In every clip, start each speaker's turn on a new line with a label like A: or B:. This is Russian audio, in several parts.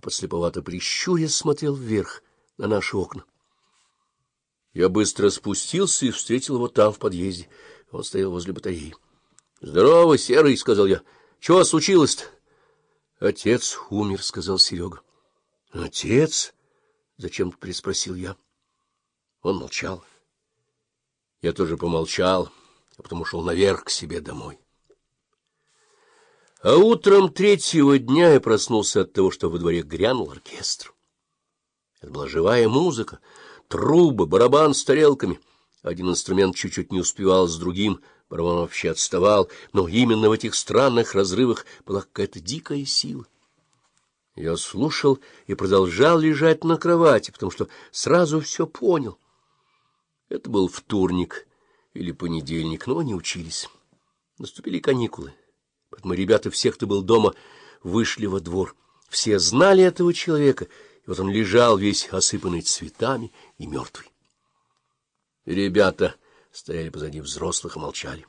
A: и подслеповато прищурясь смотрел вверх на наши окна. Я быстро спустился и встретил его там, в подъезде. Он стоял возле батареи. — Здорово, Серый, — сказал я. — Чего случилось-то? — Отец умер, — сказал Серега. — Отец? — зачем-то переспросил я. Он молчал. Я тоже помолчал, а потом ушел наверх к себе домой. А утром третьего дня я проснулся от того, что во дворе грянул оркестр. Это была живая музыка, трубы, барабан с тарелками. Один инструмент чуть-чуть не успевал с другим, барабан вообще отставал, но именно в этих странных разрывах была какая-то дикая сила. Я слушал и продолжал лежать на кровати, потому что сразу все понял. Это был вторник или понедельник, но они учились. Наступили каникулы, поэтому ребята всех, кто был дома, вышли во двор. Все знали этого человека, и вот он лежал весь осыпанный цветами и мертвый. Ребята стояли позади взрослых и молчали.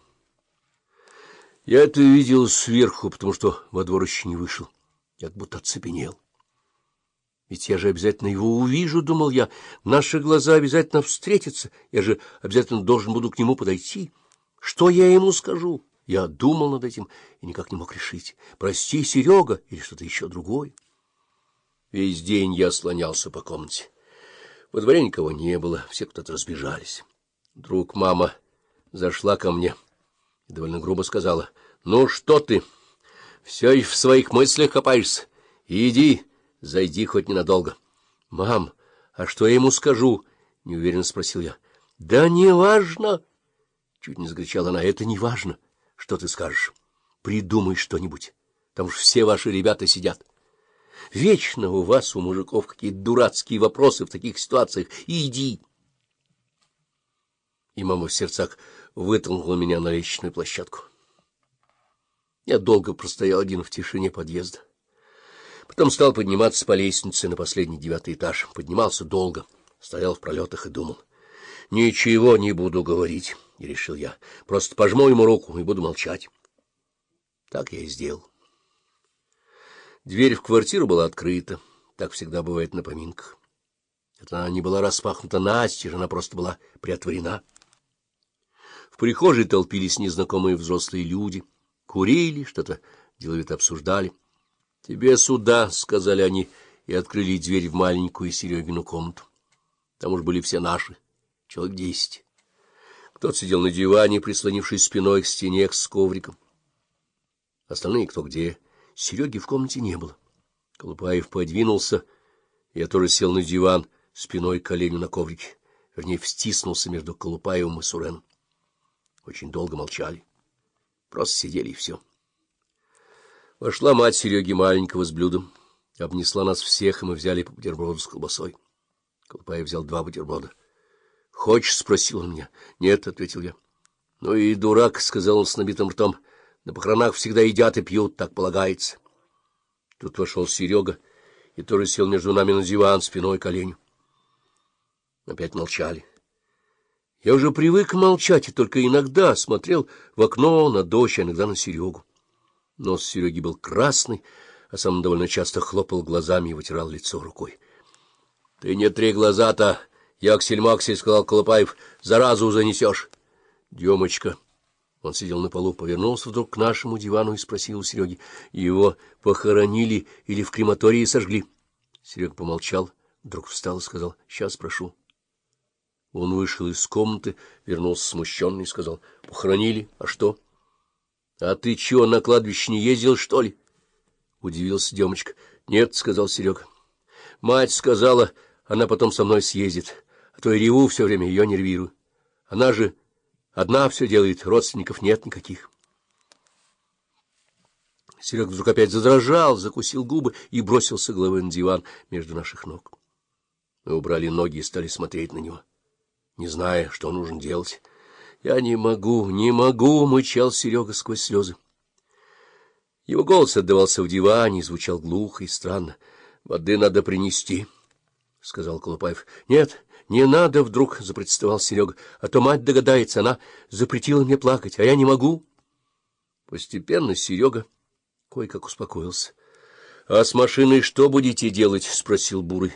A: Я это видел сверху, потому что во двор еще не вышел. Я как будто оцепенел. Ведь я же обязательно его увижу, — думал я. Наши глаза обязательно встретятся. Я же обязательно должен буду к нему подойти. Что я ему скажу? Я думал над этим и никак не мог решить. Прости, Серега, или что-то еще другое. Весь день я слонялся по комнате. Во дворе никого не было, все кто-то разбежались. Вдруг мама зашла ко мне и довольно грубо сказала, — Ну что ты, все в своих мыслях копаешься? Иди! — Зайди хоть ненадолго. — Мам, а что я ему скажу? — неуверенно спросил я. — Да неважно! — чуть не закричала она. — Это неважно. Что ты скажешь? Придумай что-нибудь. Там уж все ваши ребята сидят. Вечно у вас, у мужиков, какие дурацкие вопросы в таких ситуациях. Иди! И мама в сердцах вытолкнула меня на лестничную площадку. Я долго простоял один в тишине подъезда. Потом стал подниматься по лестнице на последний девятый этаж. Поднимался долго, стоял в пролетах и думал. — Ничего не буду говорить, — и решил я. Просто пожму ему руку и буду молчать. Так я и сделал. Дверь в квартиру была открыта. Так всегда бывает на поминках. Это она не была распахнута настежь, она просто была приотворена. В прихожей толпились незнакомые взрослые люди. Курили, что-то деловито обсуждали. — Тебе сюда, — сказали они, и открыли дверь в маленькую Серегину комнату. Там уж были все наши, человек десять. Кто-то сидел на диване, прислонившись спиной к стене с ковриком. Остальные кто где. Сереги в комнате не было. Колупаев подвинулся, я тоже сел на диван, спиной к коленю на коврике. Вернее, встиснулся между Колупаевым и Суреном. Очень долго молчали. Просто сидели и все. Вошла мать Сереги маленького с блюдом, обнесла нас всех, и мы взяли по бутерброду с колбасой. Колупаев взял два бутерброда. — Хочешь? — спросил он меня. — Нет, — ответил я. — Ну и дурак, — сказал он с набитым ртом. — На похоронах всегда едят и пьют, так полагается. Тут вошел Серега и тоже сел между нами на диван спиной к оленю. Опять молчали. Я уже привык молчать и только иногда смотрел в окно на дождь, а иногда на Серегу. Нос Сереги был красный, а сам довольно часто хлопал глазами и вытирал лицо рукой. — Ты не три глаза-то, Яксель-Максель, — сказал Колупаев, — заразу занесешь. — Демочка. Он сидел на полу, повернулся вдруг к нашему дивану и спросил у Сереги, его похоронили или в крематории сожгли? Серега помолчал, вдруг встал и сказал, — Сейчас спрошу. Он вышел из комнаты, вернулся смущенный и сказал, — Похоронили, а что? —— А ты чего, на кладбище не ездил, что ли? — удивился Демочка. — Нет, — сказал Серега. — Мать сказала, она потом со мной съездит, то и реву все время, ее нервирую. Она же одна все делает, родственников нет никаких. Серега вдруг опять задрожал, закусил губы и бросился головой на диван между наших ног. Мы убрали ноги и стали смотреть на него, не зная, что нужно делать. — Я не могу, не могу, — мычал Серега сквозь слезы. Его голос отдавался в диване, звучал глухо и странно. — Воды надо принести, — сказал Колупаев. — Нет, не надо, — вдруг запротестовал Серега, — а то мать догадается, она запретила мне плакать, а я не могу. Постепенно Серега кое-как успокоился. — А с машиной что будете делать? — спросил Бурый.